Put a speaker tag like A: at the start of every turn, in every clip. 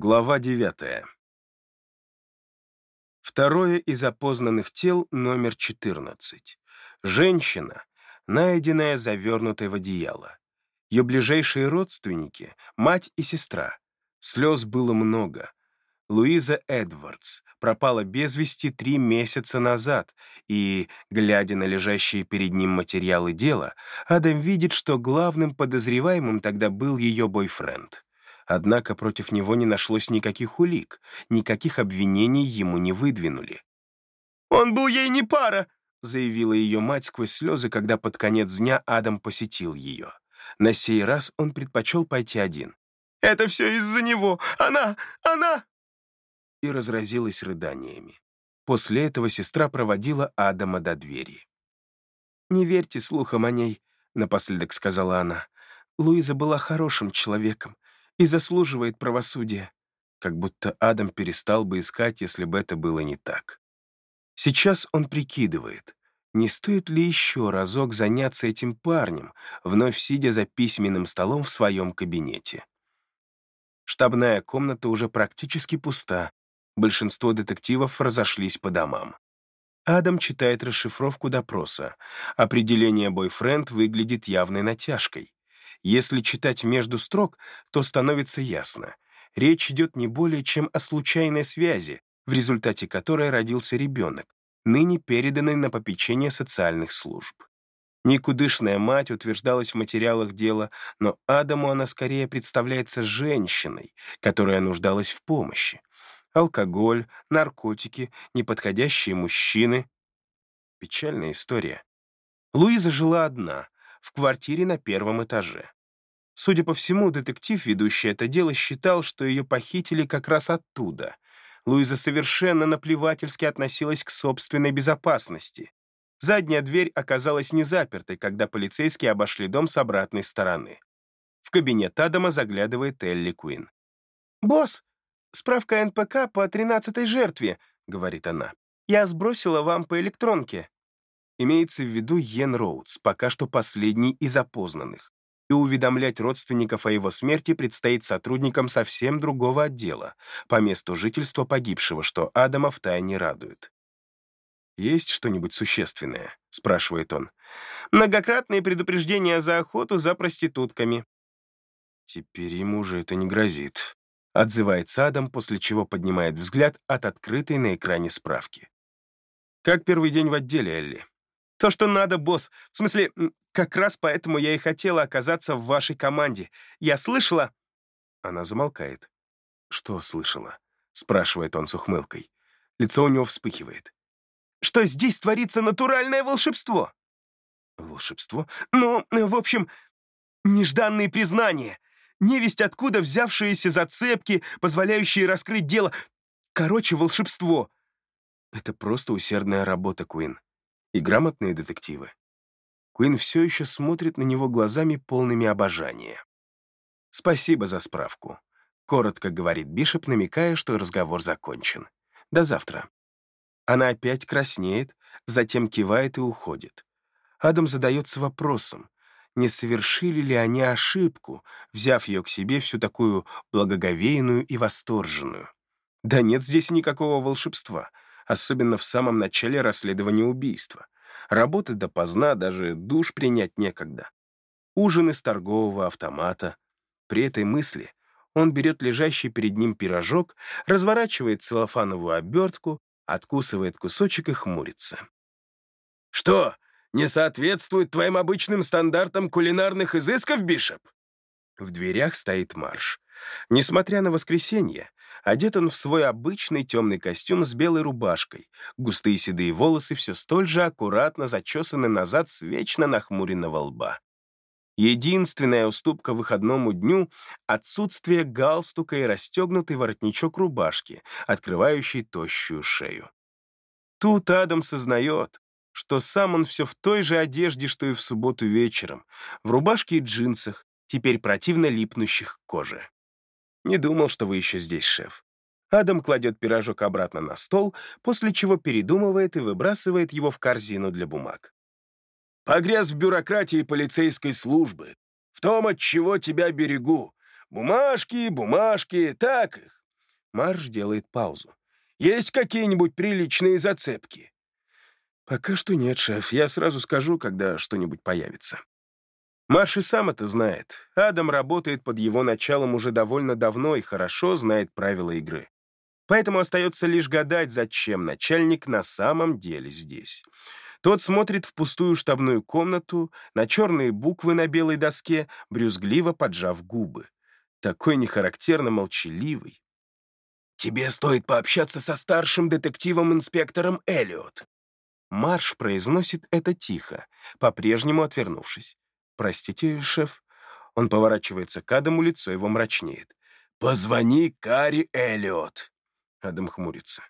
A: Глава 9. Второе из опознанных тел номер 14. Женщина, найденная завернутой в одеяло. Ее ближайшие родственники — мать и сестра. Слез было много. Луиза Эдвардс пропала без вести три месяца назад, и, глядя на лежащие перед ним материалы дела, Адам видит, что главным подозреваемым тогда был ее бойфренд. Однако против него не нашлось никаких улик, никаких обвинений ему не выдвинули.
B: «Он был ей не пара!»
A: заявила ее мать сквозь слезы, когда под конец дня Адам посетил ее. На сей раз он предпочел пойти один.
B: «Это все из-за него! Она! Она!»
A: И разразилась рыданиями. После этого сестра проводила Адама до двери. «Не верьте слухам о ней», — напоследок сказала она. «Луиза была хорошим человеком и заслуживает правосудия. Как будто Адам перестал бы искать, если бы это было не так. Сейчас он прикидывает, не стоит ли еще разок заняться этим парнем, вновь сидя за письменным столом в своем кабинете. Штабная комната уже практически пуста, большинство детективов разошлись по домам. Адам читает расшифровку допроса. Определение «бойфренд» выглядит явной натяжкой. Если читать между строк, то становится ясно. Речь идет не более чем о случайной связи, в результате которой родился ребенок, ныне переданный на попечение социальных служб. Никудышная мать утверждалась в материалах дела, но Адаму она скорее представляется женщиной, которая нуждалась в помощи. Алкоголь, наркотики, неподходящие мужчины. Печальная история. Луиза жила одна, в квартире на первом этаже. Судя по всему, детектив, ведущий это дело, считал, что ее похитили как раз оттуда. Луиза совершенно наплевательски относилась к собственной безопасности. Задняя дверь оказалась не запертой, когда полицейские обошли дом с обратной стороны. В кабинет Адама заглядывает Элли Куин. «Босс, справка НПК по тринадцатой жертве», — говорит она. «Я сбросила вам по электронке». Имеется в виду Йен Роудс, пока что последний из опознанных. И уведомлять родственников о его смерти предстоит сотрудникам совсем другого отдела, по месту жительства погибшего, что Адама втайне радует. «Есть что-нибудь существенное?» — спрашивает он. «Многократные предупреждения за охоту за проститутками». «Теперь ему уже это не грозит», — отзывается Адам, после чего поднимает взгляд от открытой на экране справки. «Как первый день в отделе, Элли?» То, что надо, босс. В смысле, как раз поэтому я и хотела оказаться в вашей команде. Я слышала...» Она замолкает. «Что слышала?» — спрашивает он с ухмылкой. Лицо у него вспыхивает. «Что здесь творится натуральное волшебство!» «Волшебство? Ну, в общем, нежданные признания. Невесть откуда взявшиеся зацепки, позволяющие раскрыть дело. Короче, волшебство». «Это просто усердная работа, Куин и грамотные детективы. Куин все еще смотрит на него глазами полными обожания. «Спасибо за справку», — коротко говорит Бишоп, намекая, что разговор закончен. «До завтра». Она опять краснеет, затем кивает и уходит. Адам задается вопросом, не совершили ли они ошибку, взяв ее к себе всю такую благоговейную и восторженную. Да нет здесь никакого волшебства — особенно в самом начале расследования убийства. Работать допоздна, даже душ принять некогда. Ужин из торгового автомата. При этой мысли он берет лежащий перед ним пирожок, разворачивает целлофановую обертку, откусывает кусочек и хмурится.
B: «Что, не соответствует твоим обычным стандартам кулинарных изысков, Бишоп?»
A: В дверях стоит марш. Несмотря на воскресенье, Одет он в свой обычный темный костюм с белой рубашкой. Густые седые волосы все столь же аккуратно зачесаны назад с вечно нахмуренного лба. Единственная уступка выходному дню — отсутствие галстука и расстегнутый воротничок рубашки, открывающий тощую шею. Тут Адам сознает, что сам он все в той же одежде, что и в субботу вечером, в рубашке и джинсах, теперь противно липнущих к коже. «Не думал, что вы еще здесь, шеф». Адам кладет пирожок обратно на стол, после чего передумывает и выбрасывает его в корзину для бумаг.
B: «Погряз в бюрократии полицейской службы. В том, от чего тебя берегу. Бумажки, бумажки, так их.
A: Марш делает паузу.
B: «Есть какие-нибудь приличные зацепки?»
A: «Пока что нет, шеф. Я сразу скажу, когда что-нибудь появится». Марш и сам это знает. Адам работает под его началом уже довольно давно и хорошо знает правила игры. Поэтому остается лишь гадать, зачем начальник на самом деле здесь. Тот смотрит в пустую штабную комнату, на черные буквы на белой доске, брюзгливо поджав губы. Такой нехарактерно молчаливый.
B: «Тебе стоит пообщаться со старшим детективом-инспектором Эллиот».
A: Марш произносит это тихо, по-прежнему отвернувшись. «Простите, шеф». Он поворачивается к Адаму, лицо его мрачнеет.
B: «Позвони Кари Эллиот».
A: Адам хмурится.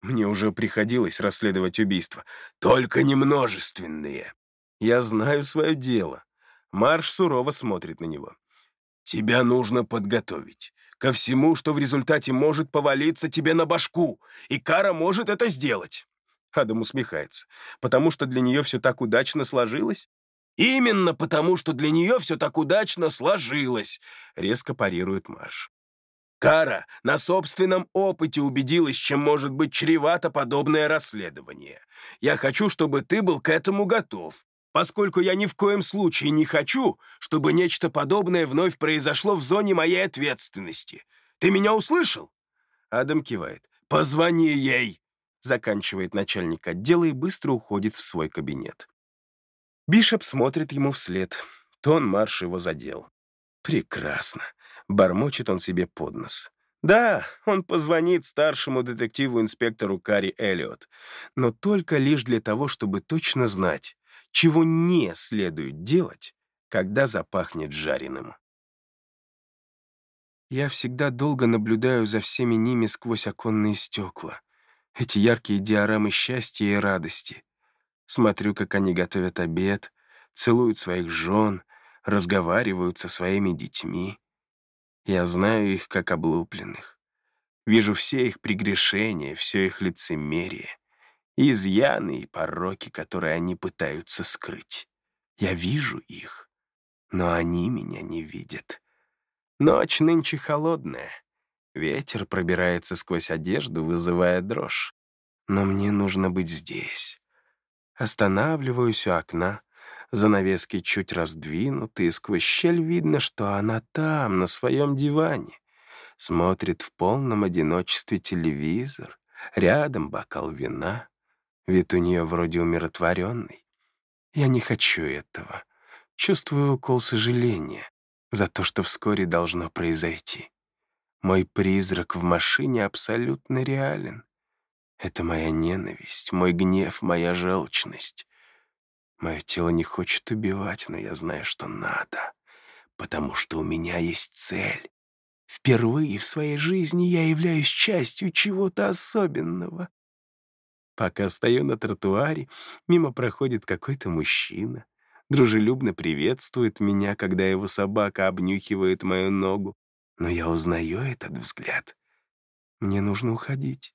A: Мне уже приходилось расследовать убийства.
B: Только не множественные.
A: Я знаю свое дело. Марш сурово смотрит на него.
B: Тебя нужно подготовить. Ко всему, что в результате может повалиться тебе на башку. И Кара может это сделать.
A: Адам усмехается. Потому что для нее все так удачно сложилось?
B: Именно потому, что для нее все так удачно сложилось,
A: резко парирует Марш.
B: Кара на собственном опыте убедилась, чем может быть чревато подобное расследование. Я хочу, чтобы ты был к этому готов, поскольку я ни в коем случае не хочу, чтобы нечто подобное вновь произошло в зоне моей ответственности. Ты меня услышал?»
A: Адам кивает.
B: «Позвони ей!»
A: Заканчивает начальник отдела и быстро уходит в свой кабинет. Бишоп смотрит ему вслед. Тон марш его задел. Прекрасно. Бормочет он себе под нос. Да, он позвонит старшему детективу-инспектору Карри Эллиот, но только лишь для того, чтобы точно знать, чего не следует делать, когда запахнет жареным. Я всегда долго наблюдаю за всеми ними сквозь оконные стекла. Эти яркие диорамы счастья и радости. Смотрю, как они готовят обед, целуют своих жен, разговаривают со своими детьми. Я знаю их как облупленных. Вижу все их прегрешения, все их лицемерие, изъяны и пороки, которые они пытаются скрыть. Я вижу их, но они меня не видят. Ночь нынче холодная. Ветер пробирается сквозь одежду, вызывая дрожь. Но мне нужно быть здесь. Останавливаюсь у окна, Занавески чуть раздвинуты, и сквозь щель видно, что она там, на своем диване. Смотрит в полном одиночестве телевизор, рядом бокал вина. Вид у нее вроде умиротворенный. Я не хочу этого. Чувствую укол сожаления за то, что вскоре должно произойти. Мой призрак в машине абсолютно реален. Это моя ненависть, мой гнев, моя желчность. Мое тело не хочет убивать, но я знаю, что надо, потому что у меня есть цель. Впервые в своей жизни я являюсь частью чего-то особенного. Пока стою на тротуаре, мимо проходит какой-то мужчина. Дружелюбно приветствует меня, когда его собака обнюхивает мою ногу. Но я узнаю этот взгляд. Мне нужно уходить.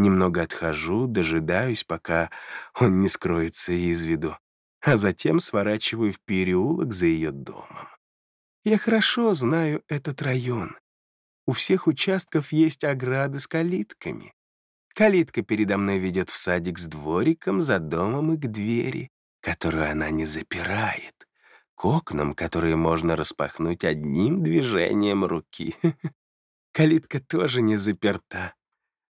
A: Немного отхожу, дожидаюсь, пока он не скроется из виду, а затем сворачиваю в переулок за ее домом. Я хорошо знаю этот район. У всех участков есть ограды с калитками. Калитка передо мной ведет в садик с двориком, за домом и к двери, которую она не запирает, к окнам, которые можно распахнуть одним движением руки. Калитка тоже не заперта.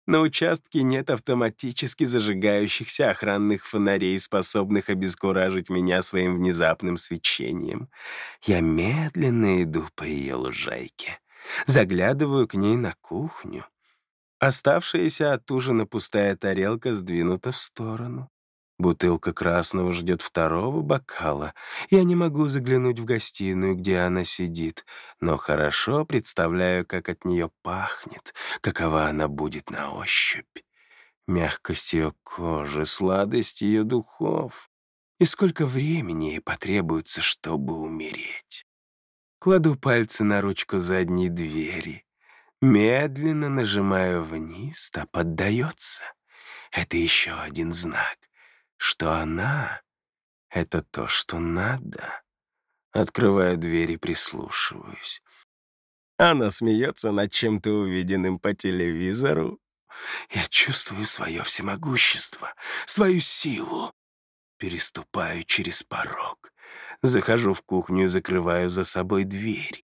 A: На участке нет автоматически зажигающихся охранных фонарей, способных обескуражить меня своим внезапным свечением. Я медленно иду по ее лужайке, заглядываю к ней на кухню. Оставшаяся от ужина пустая тарелка сдвинута в сторону. Бутылка красного ждет второго бокала. Я не могу заглянуть в гостиную, где она сидит, но хорошо представляю, как от нее пахнет, какова она будет на ощупь. Мягкость ее кожи, сладость ее духов. И сколько времени ей потребуется, чтобы умереть. Кладу пальцы на ручку задней двери. Медленно нажимаю вниз, та поддается. Это еще один знак что она — это то, что надо. Открываю дверь и прислушиваюсь. Она смеется над чем-то увиденным по телевизору. Я чувствую свое всемогущество, свою силу. Переступаю через порог. Захожу в кухню и закрываю за собой дверь.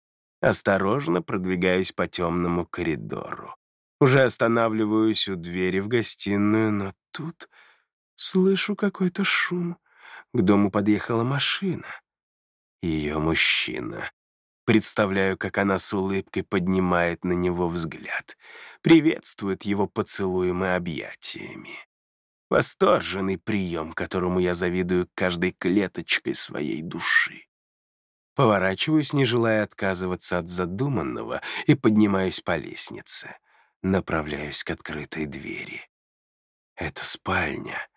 A: Осторожно продвигаюсь по темному коридору. Уже останавливаюсь у двери в гостиную, но тут слышу какой-то шум. К дому подъехала машина. Ее мужчина. Представляю, как она с улыбкой поднимает на него взгляд, приветствует его поцелуем и объятиями. Восторженный прием, которому я завидую каждой клеточкой своей души. Поворачиваюсь, не желая отказываться от задуманного, и поднимаюсь по лестнице. Направляюсь к открытой двери. Это спальня.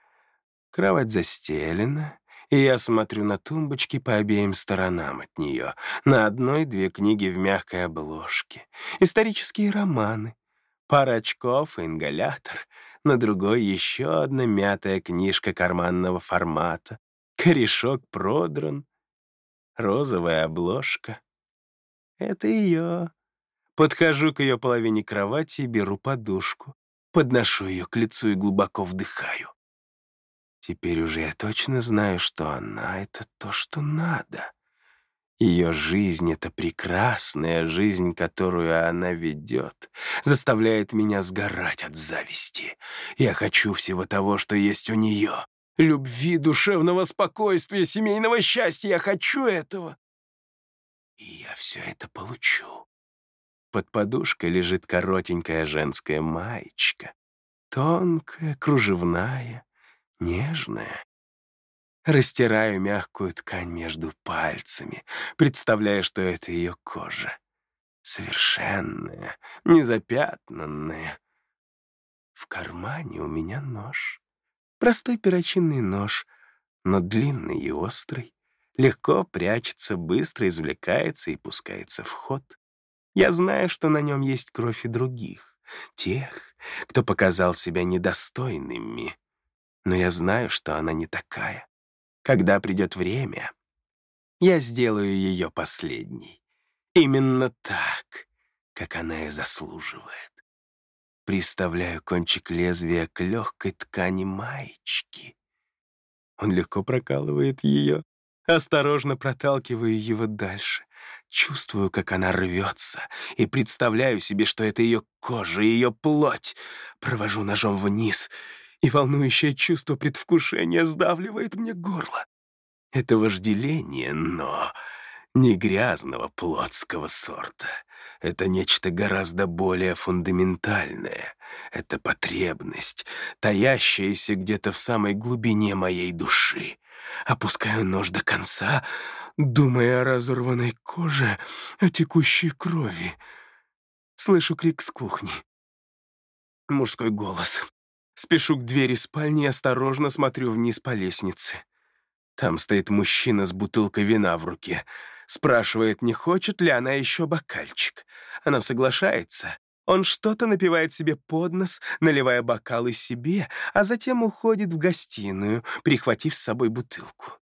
A: Кровать застелена, и я смотрю на тумбочки по обеим сторонам от нее. На одной две книги в мягкой обложке, исторические романы, пара очков и ингалятор, на другой еще одна мятая книжка карманного формата, корешок продран, розовая обложка. Это ее. Подхожу к ее половине кровати и беру подушку, подношу ее к лицу и глубоко вдыхаю. Теперь уже я точно знаю, что она — это то, что надо. Ее жизнь — это прекрасная жизнь, которую она ведет, заставляет меня сгорать от зависти. Я хочу всего того, что есть у нее. Любви, душевного спокойствия, семейного счастья. Я хочу этого. И я все это получу. Под подушкой лежит коротенькая женская маечка. Тонкая, кружевная, нежная. Растираю мягкую ткань между пальцами, представляя, что это ее кожа. Совершенная, незапятнанная. В кармане у меня нож. Простой перочинный нож, но длинный и острый. Легко прячется, быстро извлекается и пускается в ход. Я знаю, что на нем есть кровь и других, тех, кто показал себя недостойными но я знаю, что она не такая. Когда придет время, я сделаю ее последней. Именно так, как она и заслуживает. Приставляю кончик лезвия к легкой ткани маечки. Он легко прокалывает ее, осторожно проталкиваю его дальше. Чувствую, как она рвется, и представляю себе, что это ее кожа, ее плоть. Провожу ножом вниз — и волнующее чувство предвкушения сдавливает мне горло. Это вожделение, но не грязного плотского сорта. Это нечто гораздо более фундаментальное. Это потребность, таящаяся где-то в самой глубине моей души. Опускаю нож до конца, думая о разорванной коже, о текущей крови. Слышу крик с кухни. Мужской голос. Спешу к двери спальни и осторожно смотрю вниз по лестнице. Там стоит мужчина с бутылкой вина в руке. Спрашивает, не хочет ли она еще бокальчик. Она соглашается. Он что-то напивает себе под нос, наливая бокалы себе, а затем уходит в гостиную, прихватив с собой бутылку.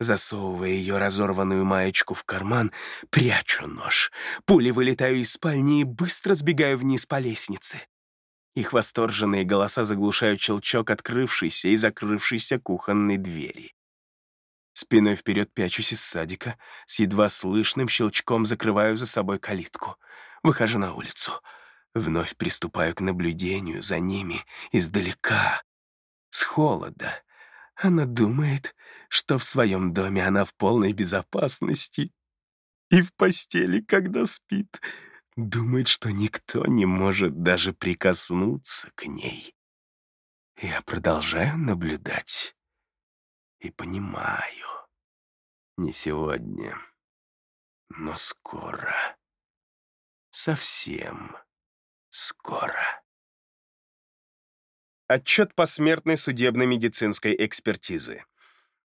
A: Засовывая ее разорванную маечку в карман, прячу нож. Пули вылетаю из спальни и быстро сбегаю вниз по лестнице. Их восторженные голоса заглушают щелчок открывшейся и закрывшейся кухонной двери. Спиной вперед пячусь из садика, с едва слышным щелчком закрываю за собой калитку. Выхожу на улицу. Вновь приступаю к наблюдению за ними издалека, с холода. Она думает, что в своем доме она в полной безопасности и в постели, когда спит — Думает, что никто не может даже прикоснуться к ней. Я продолжаю наблюдать и понимаю. Не сегодня, но скоро. Совсем скоро. Отчет посмертной судебно-медицинской экспертизы.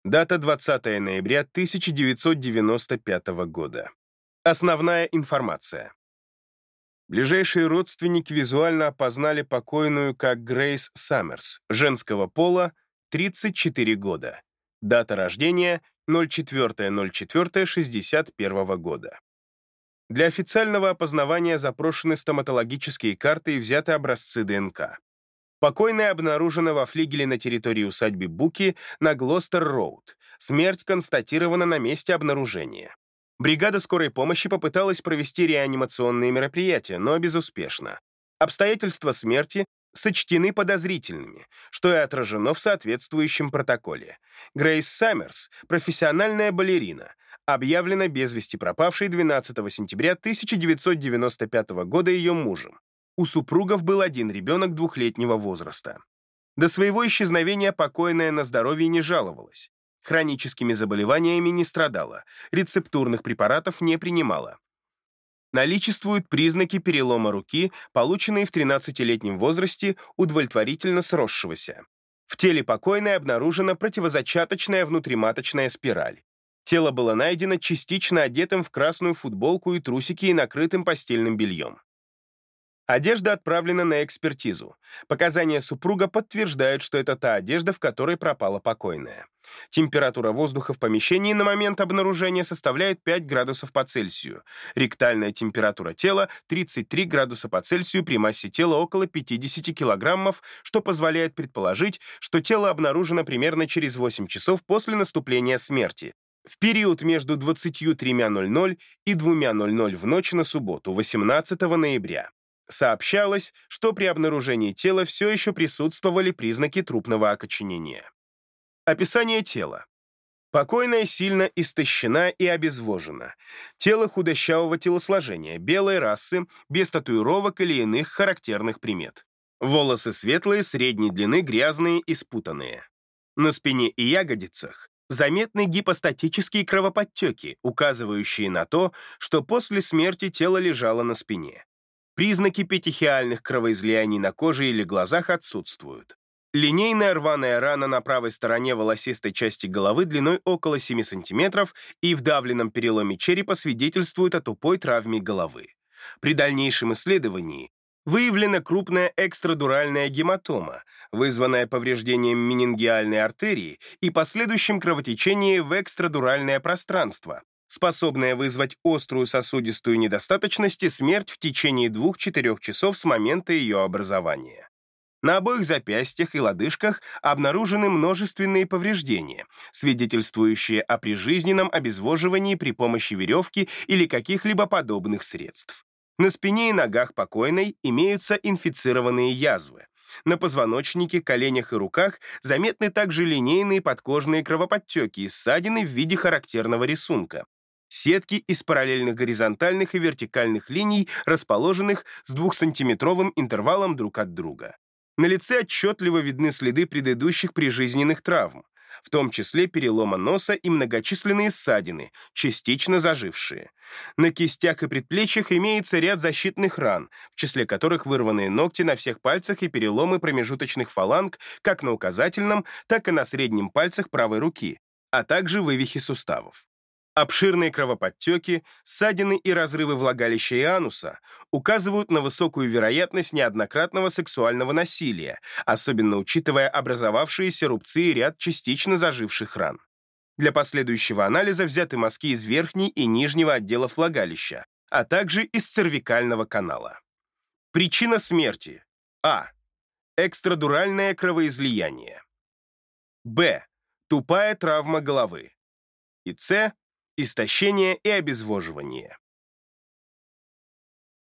A: Дата 20 ноября 1995 года. Основная информация. Ближайшие родственники визуально опознали покойную как Грейс Саммерс, женского пола, 34 года. Дата рождения 04.04.61 года. Для официального опознавания запрошены стоматологические карты и взяты образцы ДНК. Покойная обнаружена во флигеле на территории усадьбы Буки на Глостер-Роуд. Смерть констатирована на месте обнаружения. Бригада скорой помощи попыталась провести реанимационные мероприятия, но безуспешно. Обстоятельства смерти сочтены подозрительными, что и отражено в соответствующем протоколе. Грейс Саммерс, профессиональная балерина, объявлена без вести пропавшей 12 сентября 1995 года ее мужем. У супругов был один ребенок двухлетнего возраста. До своего исчезновения покойная на здоровье не жаловалась. Хроническими заболеваниями не страдала, рецептурных препаратов не принимала. Наличествуют признаки перелома руки, полученные в 13-летнем возрасте, удовлетворительно сросшегося. В теле покойной обнаружена противозачаточная внутриматочная спираль. Тело было найдено частично одетым в красную футболку и трусики и накрытым постельным бельем. Одежда отправлена на экспертизу. Показания супруга подтверждают, что это та одежда, в которой пропала покойная. Температура воздуха в помещении на момент обнаружения составляет 5 градусов по Цельсию. Ректальная температура тела — 33 градуса по Цельсию при массе тела около 50 килограммов, что позволяет предположить, что тело обнаружено примерно через 8 часов после наступления смерти, в период между 23.00 и 2.00 в ночь на субботу, 18 ноября. Сообщалось, что при обнаружении тела все еще присутствовали признаки трупного окоченения. Описание тела. Покойная сильно истощена и обезвожена. Тело худощавого телосложения, белой расы, без татуировок или иных характерных примет. Волосы светлые, средней длины, грязные и спутанные. На спине и ягодицах заметны гипостатические кровоподтеки, указывающие на то, что после смерти тело лежало на спине. Признаки петихиальных кровоизлияний на коже или глазах отсутствуют. Линейная рваная рана на правой стороне волосистой части головы длиной около 7 см и в давленном переломе черепа свидетельствует о тупой травме головы. При дальнейшем исследовании выявлена крупная экстрадуральная гематома, вызванная повреждением менингиальной артерии и последующим кровотечением в экстрадуральное пространство, способная вызвать острую сосудистую недостаточность и смерть в течение 2-4 часов с момента ее образования. На обоих запястьях и лодыжках обнаружены множественные повреждения, свидетельствующие о прижизненном обезвоживании при помощи веревки или каких-либо подобных средств. На спине и ногах покойной имеются инфицированные язвы. На позвоночнике, коленях и руках заметны также линейные подкожные кровоподтеки и ссадины в виде характерного рисунка сетки из параллельных горизонтальных и вертикальных линий, расположенных с двухсантиметровым интервалом друг от друга. На лице отчетливо видны следы предыдущих прижизненных травм, в том числе перелома носа и многочисленные ссадины, частично зажившие. На кистях и предплечьях имеется ряд защитных ран, в числе которых вырванные ногти на всех пальцах и переломы промежуточных фаланг как на указательном, так и на среднем пальцах правой руки, а также вывихи суставов. Обширные кровоподтеки, ссадины и разрывы влагалища и ануса указывают на высокую вероятность неоднократного сексуального насилия, особенно учитывая образовавшиеся рубцы и ряд частично заживших ран. Для последующего анализа взяты мазки из верхней и нижнего отделов влагалища, а также из цервикального канала. Причина смерти. А. Экстрадуральное кровоизлияние. Б. Тупая травма головы. И С истощение и обезвоживание.